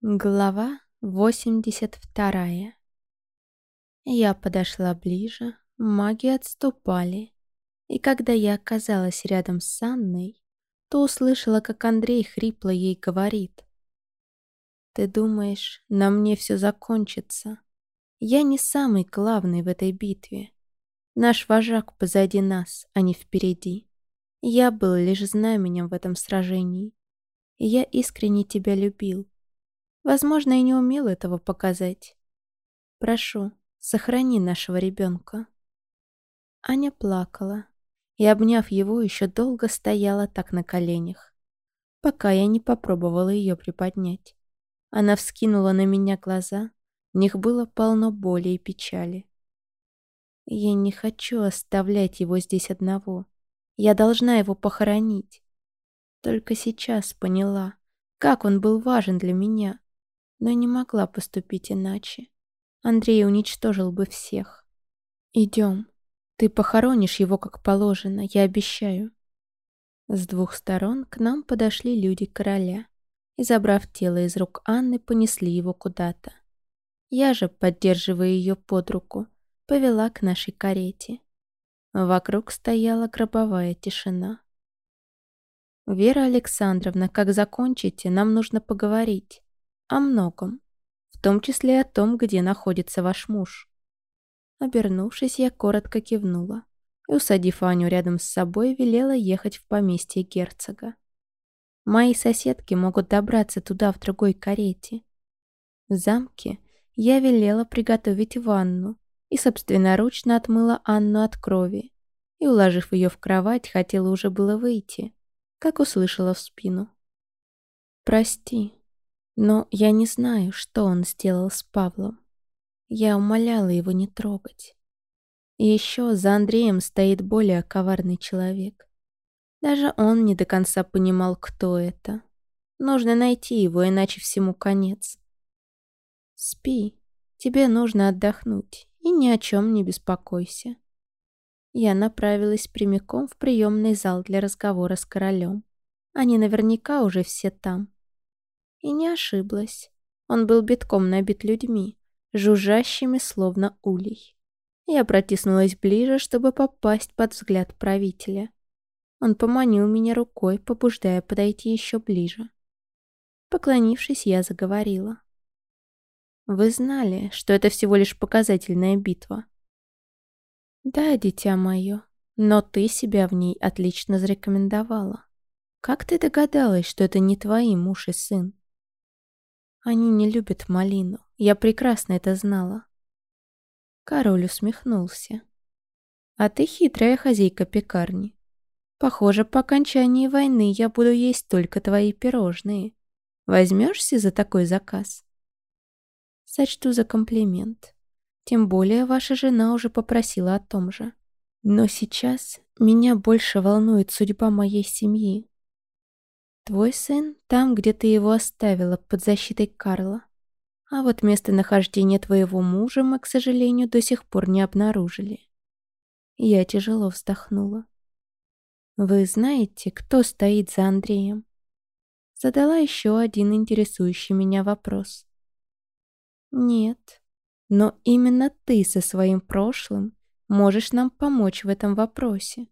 Глава 82 Я подошла ближе, маги отступали, и когда я оказалась рядом с Анной, то услышала, как Андрей хрипло ей говорит. «Ты думаешь, на мне все закончится? Я не самый главный в этой битве. Наш вожак позади нас, а не впереди. Я был лишь знаменем в этом сражении, я искренне тебя любил» Возможно, и не умел этого показать. Прошу, сохрани нашего ребенка. Аня плакала и, обняв его, еще долго стояла так на коленях, пока я не попробовала ее приподнять. Она вскинула на меня глаза, в них было полно боли и печали. Я не хочу оставлять его здесь одного. Я должна его похоронить. Только сейчас поняла, как он был важен для меня но не могла поступить иначе. Андрей уничтожил бы всех. «Идем. Ты похоронишь его как положено, я обещаю». С двух сторон к нам подошли люди короля и, забрав тело из рук Анны, понесли его куда-то. Я же, поддерживая ее под руку, повела к нашей карете. Вокруг стояла гробовая тишина. «Вера Александровна, как закончите, нам нужно поговорить о многом, в том числе о том, где находится ваш муж. Обернувшись, я коротко кивнула и, усадив Аню рядом с собой, велела ехать в поместье герцога. Мои соседки могут добраться туда в другой карете. В замке я велела приготовить ванну и собственноручно отмыла Анну от крови и, уложив ее в кровать, хотела уже было выйти, как услышала в спину. «Прости, но я не знаю, что он сделал с Павлом. Я умоляла его не трогать. И еще за Андреем стоит более коварный человек. Даже он не до конца понимал, кто это. Нужно найти его, иначе всему конец. Спи, тебе нужно отдохнуть, и ни о чем не беспокойся. Я направилась прямиком в приемный зал для разговора с королем. Они наверняка уже все там. И не ошиблась. Он был битком набит людьми, жужжащими словно улей. Я протиснулась ближе, чтобы попасть под взгляд правителя. Он поманил меня рукой, побуждая подойти еще ближе. Поклонившись, я заговорила. «Вы знали, что это всего лишь показательная битва?» «Да, дитя мое, но ты себя в ней отлично зарекомендовала. Как ты догадалась, что это не твои муж и сын?» Они не любят малину. Я прекрасно это знала. Король усмехнулся. А ты хитрая хозяйка пекарни. Похоже, по окончании войны я буду есть только твои пирожные. Возьмешься за такой заказ? Сочту за комплимент. Тем более ваша жена уже попросила о том же. Но сейчас меня больше волнует судьба моей семьи. Твой сын там, где ты его оставила, под защитой Карла. А вот местонахождение твоего мужа мы, к сожалению, до сих пор не обнаружили. Я тяжело вздохнула. Вы знаете, кто стоит за Андреем? Задала еще один интересующий меня вопрос. Нет, но именно ты со своим прошлым можешь нам помочь в этом вопросе.